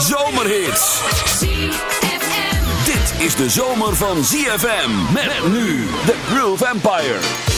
zomerhits. Dit is de zomer van ZFM. Met nu de Groove Empire.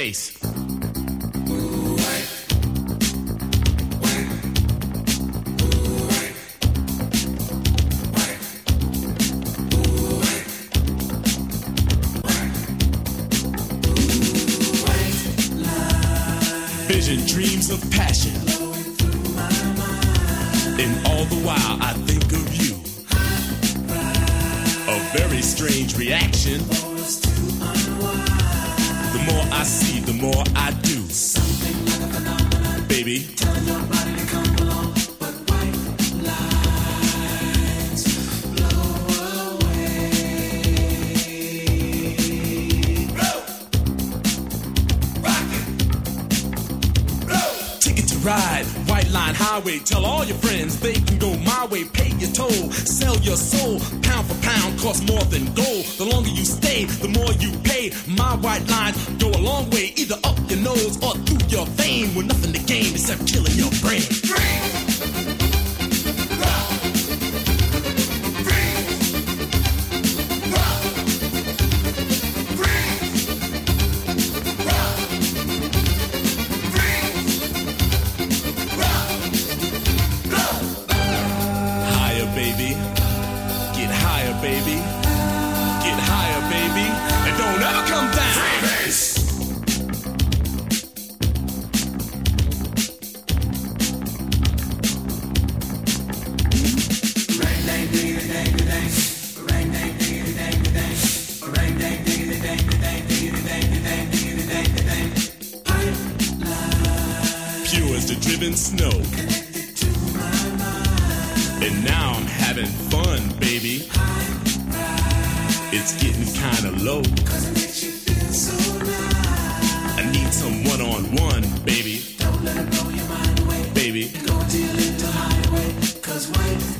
face. Vision, dreams of passion. And all the while I think of you. A very strange reaction. More I see, the more I do. Something like a phenomenon. Baby. Tell your body to come along. But white lights blow away. Blow. Rock it. Blow. Ticket to ride. White line highway. Tell all your friends they can go my way. Pay your toll. Sell your soul. Pound for pound costs more than gold. The longer you stay, the more you pay. My white lines go a long way, either up your nose or living snow. And now I'm having fun, baby. It's getting kinda low. I need some one-on-one, baby. Don't let it blow your mind away. Baby. Go deal into highway, cause wait.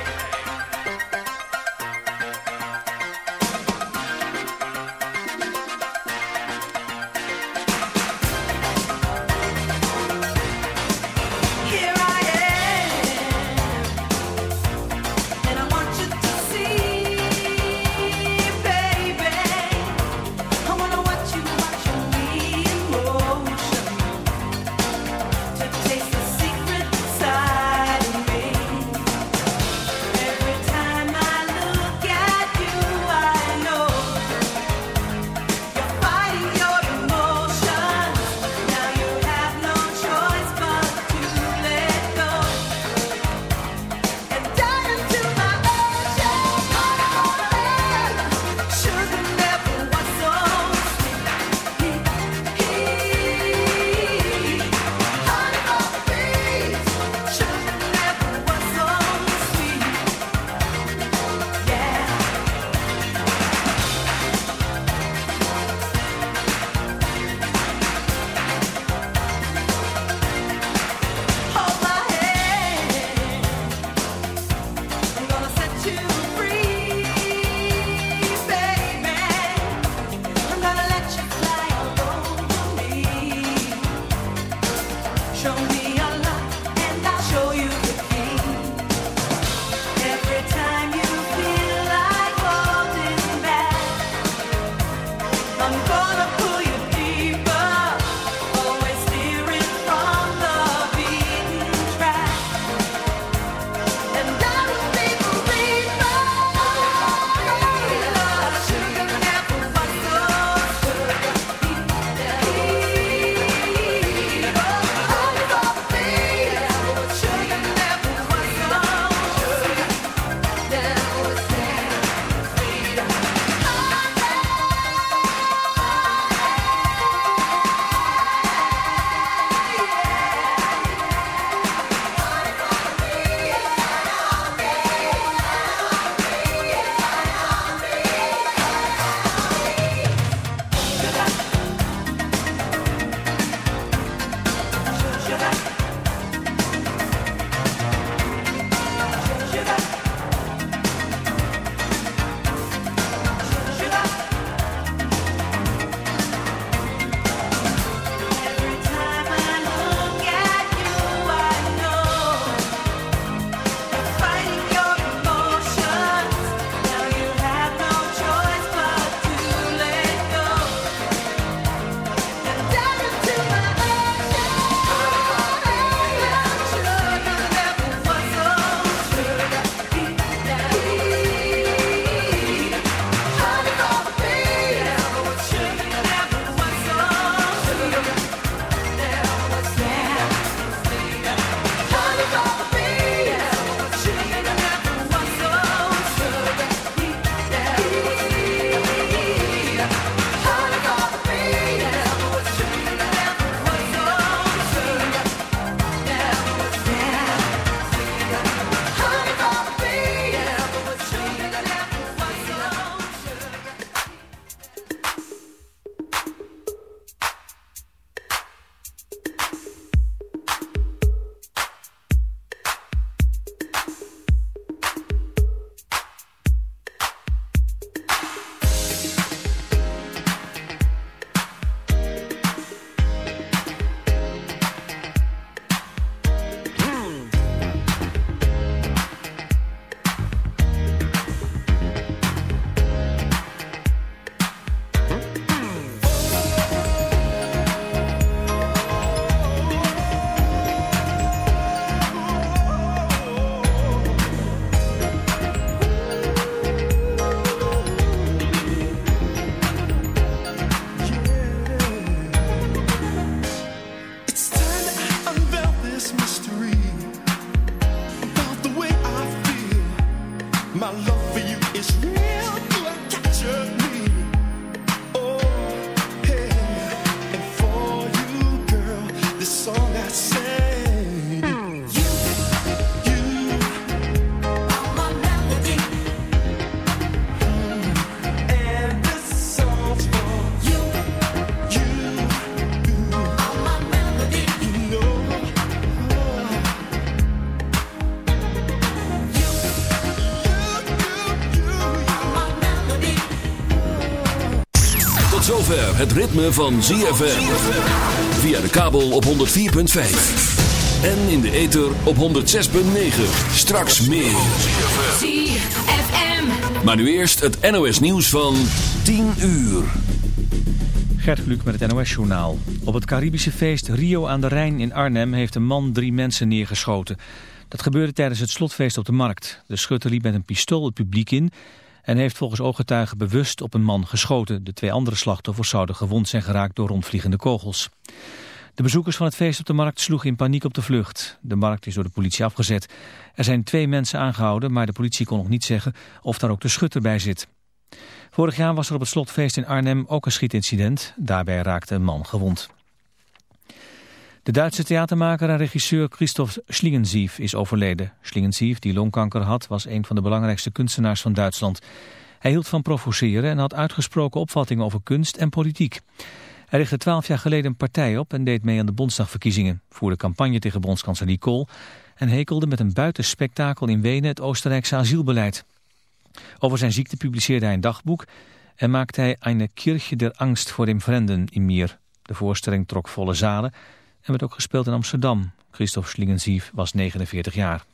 Het ritme van ZFM. Via de kabel op 104.5. En in de ether op 106.9. Straks meer. ZFM. Maar nu eerst het NOS nieuws van 10 uur. Gert Kluk met het NOS-journaal. Op het Caribische feest Rio aan de Rijn in Arnhem heeft een man drie mensen neergeschoten. Dat gebeurde tijdens het slotfeest op de markt. De schutter liep met een pistool het publiek in en heeft volgens ooggetuigen bewust op een man geschoten. De twee andere slachtoffers zouden gewond zijn geraakt door rondvliegende kogels. De bezoekers van het feest op de markt sloegen in paniek op de vlucht. De markt is door de politie afgezet. Er zijn twee mensen aangehouden, maar de politie kon nog niet zeggen of daar ook de schutter bij zit. Vorig jaar was er op het slotfeest in Arnhem ook een schietincident. Daarbij raakte een man gewond. De Duitse theatermaker en regisseur Christoph Schlingensief is overleden. Schlingensief, die longkanker had, was een van de belangrijkste kunstenaars van Duitsland. Hij hield van provoceren en had uitgesproken opvattingen over kunst en politiek. Hij richtte twaalf jaar geleden een partij op en deed mee aan de Bondsdagverkiezingen. Voerde campagne tegen bondskanselier Kool en hekelde met een buitenspektakel in Wenen het Oostenrijkse asielbeleid. Over zijn ziekte publiceerde hij een dagboek en maakte hij Eine Kirche der Angst voor dem Fremden in Mier. De voorstelling trok volle zalen en werd ook gespeeld in Amsterdam. Christoph Schlingensief was 49 jaar.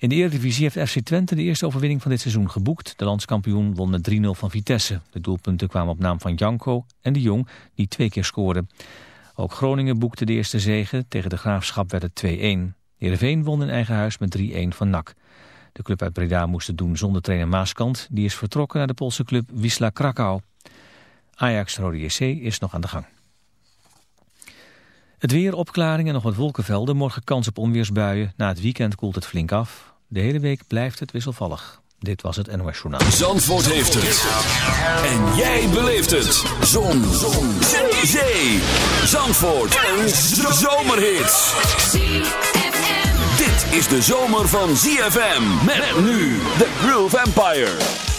In de Eredivisie heeft FC Twente de eerste overwinning van dit seizoen geboekt. De landskampioen won met 3-0 van Vitesse. De doelpunten kwamen op naam van Janko en de Jong, die twee keer scoorden. Ook Groningen boekte de eerste zege. Tegen de Graafschap werd het 2-1. Heerenveen won in eigen huis met 3-1 van NAC. De club uit Breda moest het doen zonder trainer Maaskant. Die is vertrokken naar de Poolse club Wisla Krakau. Ajax Rode JC is nog aan de gang. Het weer, opklaring en nog wat wolkenvelden. Morgen kans op onweersbuien. Na het weekend koelt het flink af. De hele week blijft het wisselvallig. Dit was het NOS Journaal. Zandvoort heeft het. En jij beleeft het. Zon. Zon. Zee. Zee. Zandvoort. Een zomerhit. Dit is de zomer van ZFM. Met nu de Groove Empire.